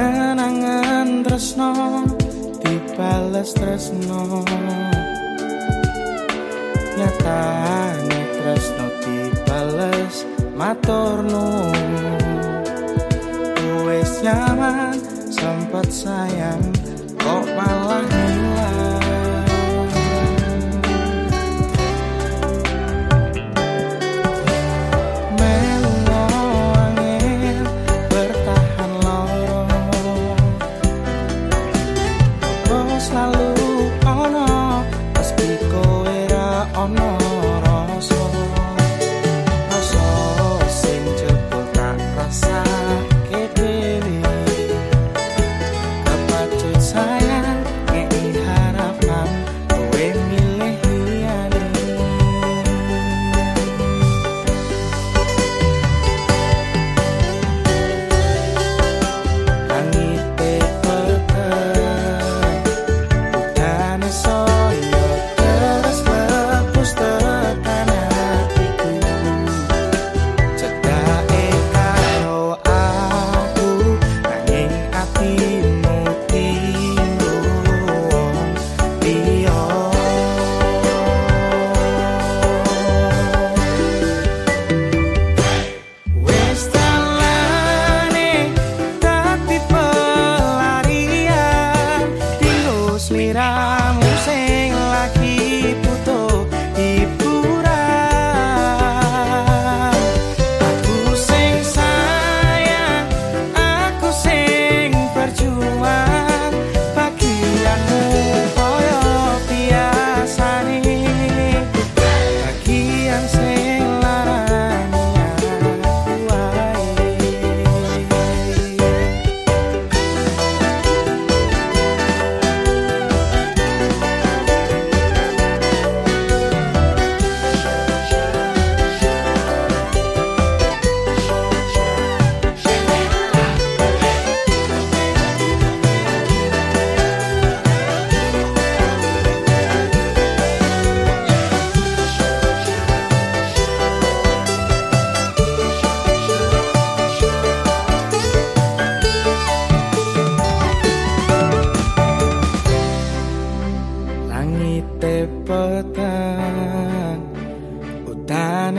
Yen tresno dibales tresno. Nyatane tresno dibales matur nuwun Wes nyaman sempat sayang petang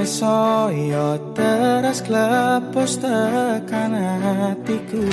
Utane soyo teras klepos tekan hatiku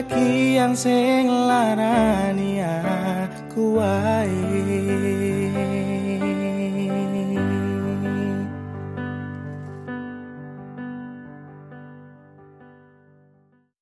bagian sing larani aku wae